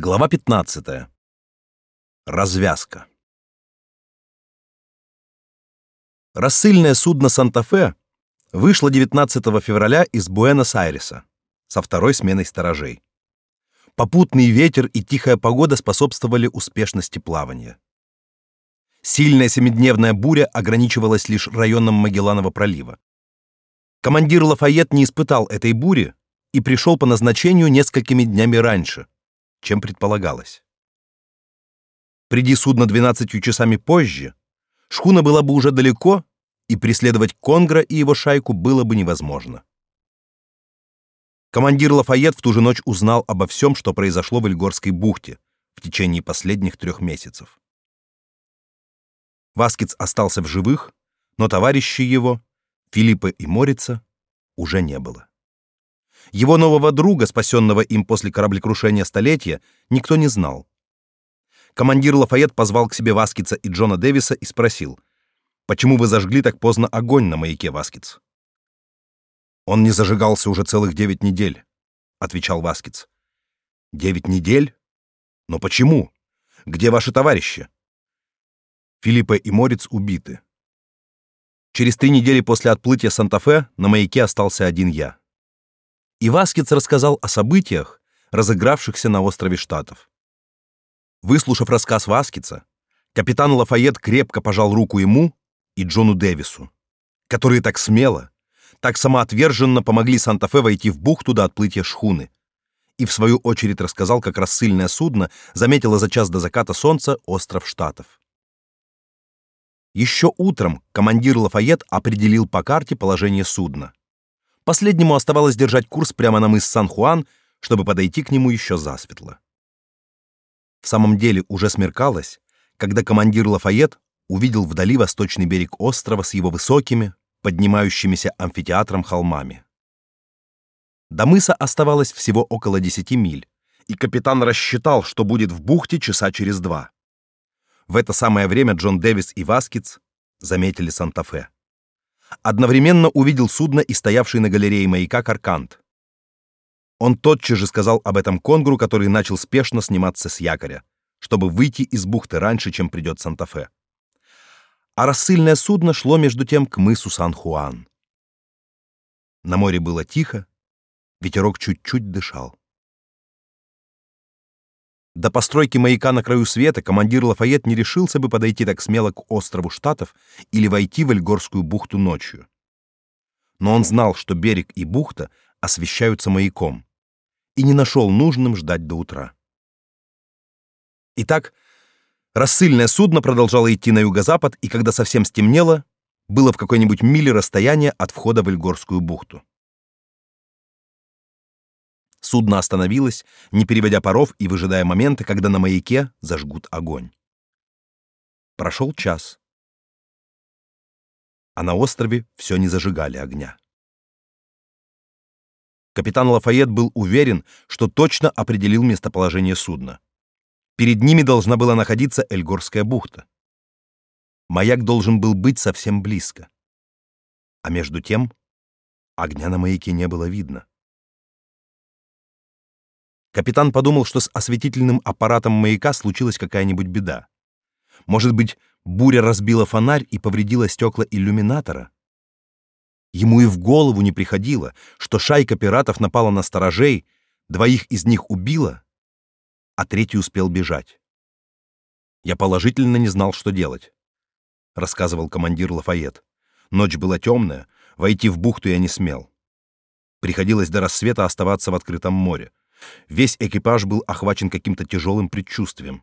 Глава 15. Развязка. Рассыльное судно Санта-Фе вышло 19 февраля из Буэнос-Айреса со второй сменой сторожей. Попутный ветер и тихая погода способствовали успешности плавания. Сильная семидневная буря ограничивалась лишь районом Магелланова пролива. Командир Лафайет не испытал этой бури и пришел по назначению несколькими днями раньше, чем предполагалось. Приди судно 12 часами позже, шхуна была бы уже далеко, и преследовать Конгра и его шайку было бы невозможно. Командир Лафайет в ту же ночь узнал обо всем, что произошло в Эльгорской бухте в течение последних трех месяцев. Васкиц остался в живых, но товарищи его, Филиппа и Морица, уже не было. Его нового друга, спасенного им после кораблекрушения столетия, никто не знал. Командир Лафайет позвал к себе Васкица и Джона Дэвиса и спросил, «Почему вы зажгли так поздно огонь на маяке, Васкиц?» «Он не зажигался уже целых девять недель», — отвечал Васкиц. «Девять недель? Но почему? Где ваши товарищи?» Филиппа и Морец убиты. Через три недели после отплытия Санта-Фе на маяке остался один я и Васкиц рассказал о событиях, разыгравшихся на острове Штатов. Выслушав рассказ Васкица, капитан Лафайет крепко пожал руку ему и Джону Дэвису, которые так смело, так самоотверженно помогли Санта-Фе войти в бухту до отплытия шхуны, и в свою очередь рассказал, как рассыльное судно заметило за час до заката солнца остров Штатов. Еще утром командир Лафайет определил по карте положение судна. Последнему оставалось держать курс прямо на мыс Сан-Хуан, чтобы подойти к нему еще засветло. В самом деле уже смеркалось, когда командир Лафайет увидел вдали восточный берег острова с его высокими, поднимающимися амфитеатром холмами. До мыса оставалось всего около десяти миль, и капитан рассчитал, что будет в бухте часа через два. В это самое время Джон Дэвис и Васкиц заметили Санта-Фе одновременно увидел судно и стоявший на галерее маяка Каркант. Он тотчас же сказал об этом Конгру, который начал спешно сниматься с якоря, чтобы выйти из бухты раньше, чем придет Санта-Фе. А рассыльное судно шло между тем к мысу Сан-Хуан. На море было тихо, ветерок чуть-чуть дышал. До постройки маяка на краю света командир Лафайет не решился бы подойти так смело к острову Штатов или войти в Эльгорскую бухту ночью. Но он знал, что берег и бухта освещаются маяком, и не нашел нужным ждать до утра. Итак, рассыльное судно продолжало идти на юго-запад, и когда совсем стемнело, было в какой-нибудь миле расстояния от входа в Эльгорскую бухту. Судно остановилось, не переводя паров и выжидая момента, когда на маяке зажгут огонь. Прошел час. А на острове все не зажигали огня. Капитан Лафайет был уверен, что точно определил местоположение судна. Перед ними должна была находиться Эльгорская бухта. Маяк должен был быть совсем близко. А между тем огня на маяке не было видно. Капитан подумал, что с осветительным аппаратом маяка случилась какая-нибудь беда. Может быть, буря разбила фонарь и повредила стекла иллюминатора? Ему и в голову не приходило, что шайка пиратов напала на сторожей, двоих из них убила, а третий успел бежать. Я положительно не знал, что делать, рассказывал командир Лафайет. Ночь была темная, войти в бухту я не смел. Приходилось до рассвета оставаться в открытом море. Весь экипаж был охвачен каким-то тяжелым предчувствием.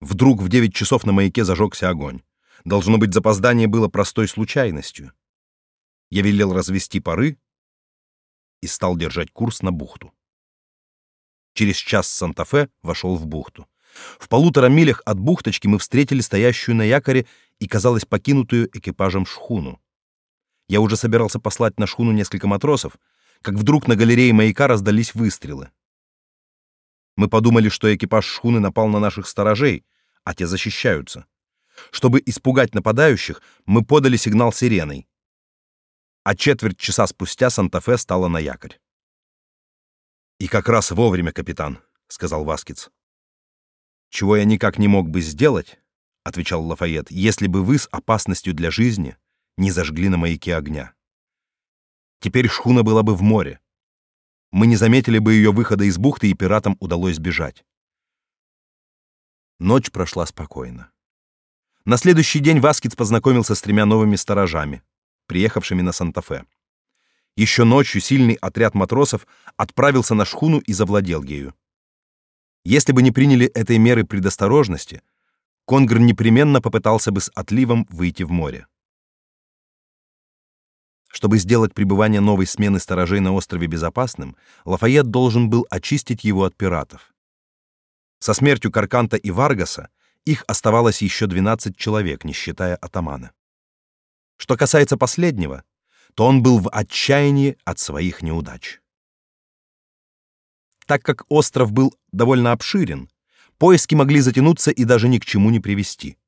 Вдруг в девять часов на маяке зажегся огонь. Должно быть, запоздание было простой случайностью. Я велел развести пары и стал держать курс на бухту. Через час Санта-Фе вошел в бухту. В полутора милях от бухточки мы встретили стоящую на якоре и, казалось, покинутую экипажем шхуну. Я уже собирался послать на шхуну несколько матросов, как вдруг на галерее маяка раздались выстрелы. Мы подумали, что экипаж шхуны напал на наших сторожей, а те защищаются. Чтобы испугать нападающих, мы подали сигнал сиреной. А четверть часа спустя Санта-Фе стала на якорь. «И как раз вовремя, капитан», — сказал Васкиц. Чего я никак не мог бы сделать, отвечал Лафайет, если бы вы с опасностью для жизни не зажгли на маяке огня. Теперь шхуна была бы в море. Мы не заметили бы ее выхода из бухты, и пиратам удалось бежать. Ночь прошла спокойно. На следующий день Васкиц познакомился с тремя новыми сторожами, приехавшими на Санта-Фе. Еще ночью сильный отряд матросов отправился на шхуну и завладел ею. Если бы не приняли этой меры предосторожности, Конгр непременно попытался бы с отливом выйти в море. Чтобы сделать пребывание новой смены сторожей на острове безопасным, Лафайет должен был очистить его от пиратов. Со смертью Карканта и Варгаса их оставалось еще 12 человек, не считая атамана. Что касается последнего, то он был в отчаянии от своих неудач. Так как остров был довольно обширен, поиски могли затянуться и даже ни к чему не привести.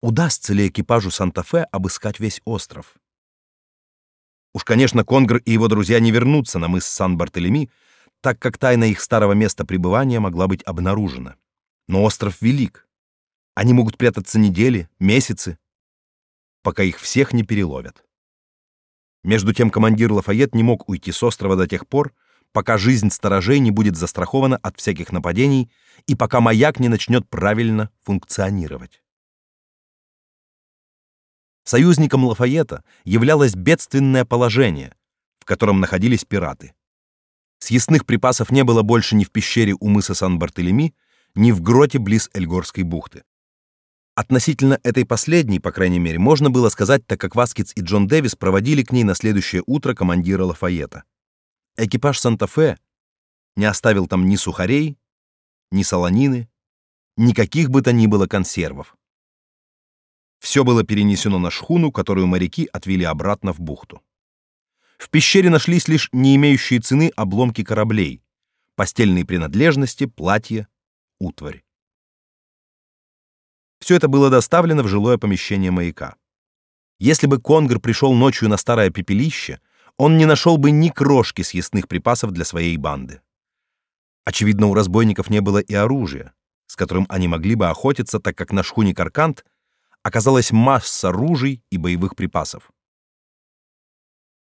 Удастся ли экипажу Санта-Фе обыскать весь остров? Уж, конечно, Конгр и его друзья не вернутся на мыс Сан-Бартелеми, так как тайна их старого места пребывания могла быть обнаружена. Но остров велик. Они могут прятаться недели, месяцы, пока их всех не переловят. Между тем командир Лафайет не мог уйти с острова до тех пор, пока жизнь сторожей не будет застрахована от всяких нападений и пока маяк не начнет правильно функционировать. Союзником Лафайета являлось бедственное положение, в котором находились пираты. Съестных припасов не было больше ни в пещере у мыса Сан-Бартелеми, ни в гроте близ Эльгорской бухты. Относительно этой последней, по крайней мере, можно было сказать, так как Васкиц и Джон Дэвис проводили к ней на следующее утро командира Лафайета. Экипаж Санта-Фе не оставил там ни сухарей, ни солонины, никаких бы то ни было консервов. Все было перенесено на шхуну, которую моряки отвели обратно в бухту. В пещере нашлись лишь не имеющие цены обломки кораблей, постельные принадлежности, платья, утварь. Все это было доставлено в жилое помещение маяка. Если бы Конгр пришел ночью на старое пепелище, он не нашел бы ни крошки съестных припасов для своей банды. Очевидно, у разбойников не было и оружия, с которым они могли бы охотиться, так как на шхуне Каркант оказалась масса ружей и боевых припасов.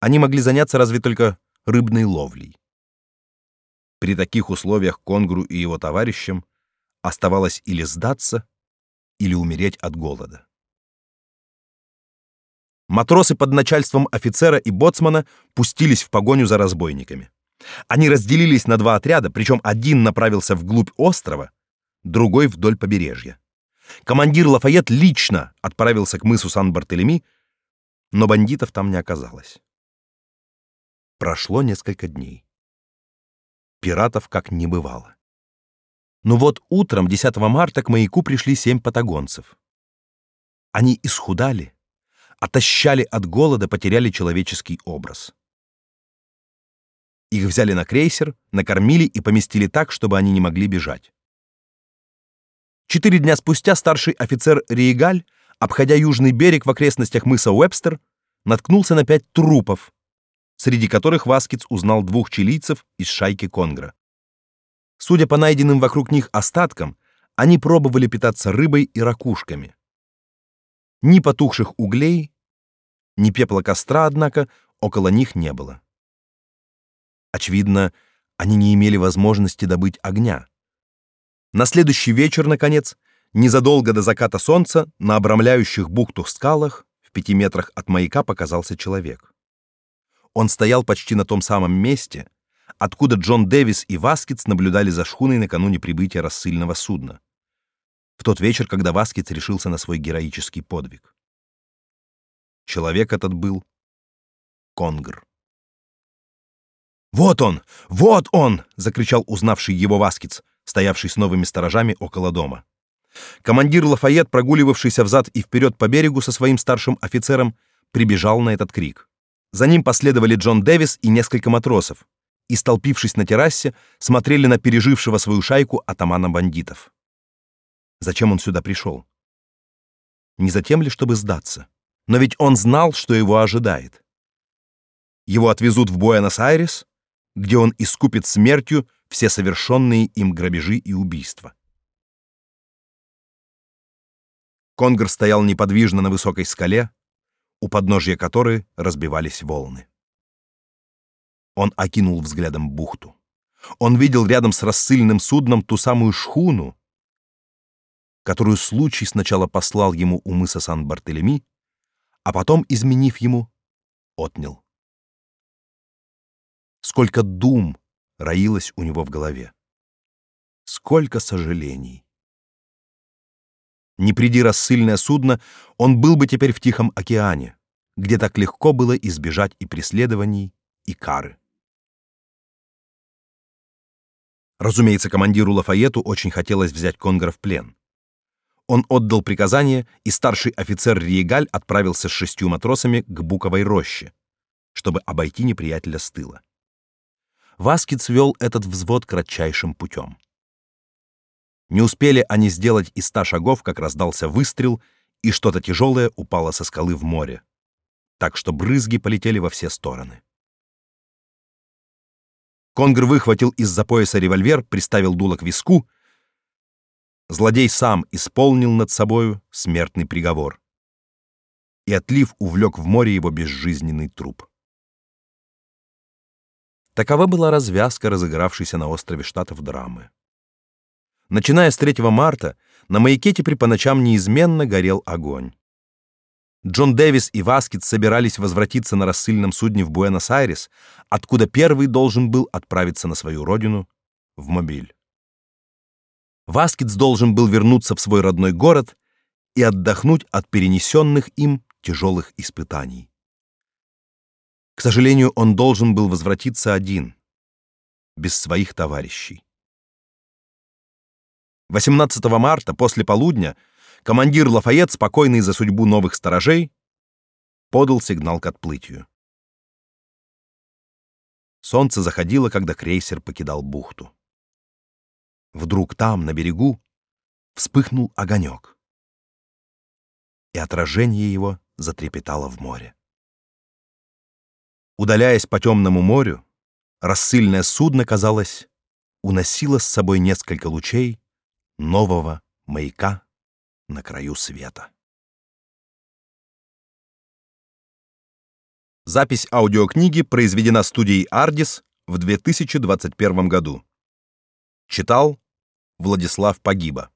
Они могли заняться разве только рыбной ловлей. При таких условиях Конгру и его товарищам оставалось или сдаться, или умереть от голода. Матросы под начальством офицера и боцмана пустились в погоню за разбойниками. Они разделились на два отряда, причем один направился вглубь острова, другой вдоль побережья. Командир Лафайет лично отправился к мысу Сан-Бартелеми, но бандитов там не оказалось. Прошло несколько дней. Пиратов как не бывало. Но вот утром 10 марта к маяку пришли семь патагонцев. Они исхудали, отощали от голода, потеряли человеческий образ. Их взяли на крейсер, накормили и поместили так, чтобы они не могли бежать. Четыре дня спустя старший офицер Риегаль, обходя южный берег в окрестностях мыса Уэбстер, наткнулся на пять трупов, среди которых Васкиц узнал двух чилийцев из шайки Конгра. Судя по найденным вокруг них остаткам, они пробовали питаться рыбой и ракушками. Ни потухших углей, ни пепла костра, однако, около них не было. Очевидно, они не имели возможности добыть огня. На следующий вечер, наконец, незадолго до заката солнца, на обрамляющих бухту скалах в пяти метрах от маяка показался человек. Он стоял почти на том самом месте, откуда Джон Дэвис и Васкиц наблюдали за шхуной накануне прибытия рассыльного судна. В тот вечер, когда Васкиц решился на свой героический подвиг. Человек этот был Конгр. «Вот он! Вот он!» — закричал узнавший его Васкиц, стоявший с новыми сторожами около дома. Командир Лафайет, прогуливавшийся взад и вперед по берегу со своим старшим офицером, прибежал на этот крик. За ним последовали Джон Дэвис и несколько матросов, и, столпившись на террасе, смотрели на пережившего свою шайку атамана бандитов. Зачем он сюда пришел? Не затем ли, чтобы сдаться? Но ведь он знал, что его ожидает. Его отвезут в Буэнос-Айрес, где он искупит смертью все совершенные им грабежи и убийства. Конгр стоял неподвижно на высокой скале, у подножья которой разбивались волны. Он окинул взглядом бухту. Он видел рядом с рассыльным судном ту самую шхуну, которую случай сначала послал ему у мыса Сан-Бартелеми, а потом, изменив ему, отнял. Сколько дум роилось у него в голове. Сколько сожалений. Не приди рассыльное судно, он был бы теперь в Тихом океане, где так легко было избежать и преследований, и кары. Разумеется, командиру Лафаету очень хотелось взять Конгра в плен. Он отдал приказание, и старший офицер Риегаль отправился с шестью матросами к Буковой роще, чтобы обойти неприятеля с тыла. Васкиц вел этот взвод кратчайшим путем. Не успели они сделать и ста шагов, как раздался выстрел, и что-то тяжелое упало со скалы в море, так что брызги полетели во все стороны. Конгр выхватил из-за пояса револьвер, приставил дуло к виску — злодей сам исполнил над собою смертный приговор. И отлив увлек в море его безжизненный труп. Такова была развязка разыгравшейся на острове Штатов драмы. Начиная с 3 марта, на маяке теперь по ночам неизменно горел огонь. Джон Дэвис и Васкет собирались возвратиться на рассыльном судне в Буэнос-Айрес, откуда первый должен был отправиться на свою родину, в Мобиль. Васкиц должен был вернуться в свой родной город и отдохнуть от перенесенных им тяжелых испытаний. К сожалению, он должен был возвратиться один, без своих товарищей. 18 марта после полудня командир Лафайет, спокойный за судьбу новых сторожей, подал сигнал к отплытию. Солнце заходило, когда крейсер покидал бухту. Вдруг там, на берегу, вспыхнул огонек, и отражение его затрепетало в море. Удаляясь по темному морю, рассыльное судно, казалось, уносило с собой несколько лучей нового маяка на краю света. Запись аудиокниги произведена студией Ardis в 2021 году. Читал Владислав Погиба.